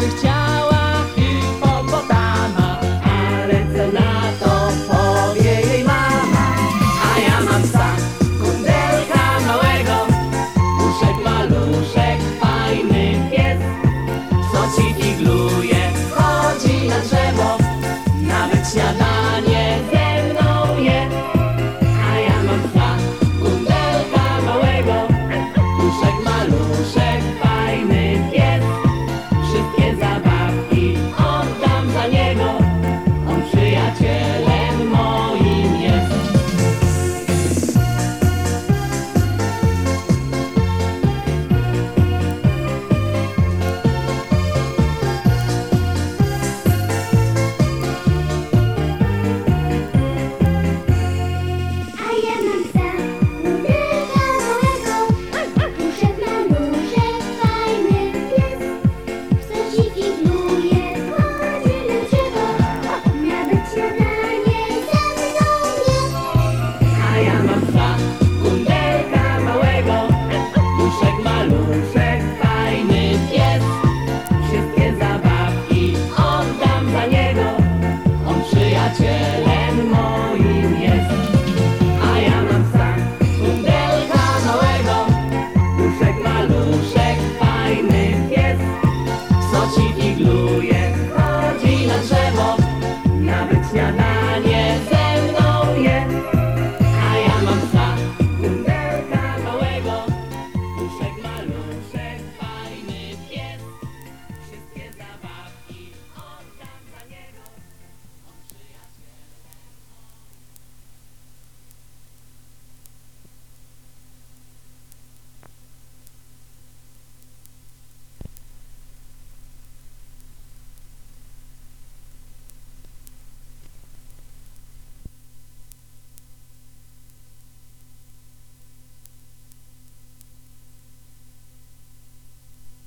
nowych. natural and more.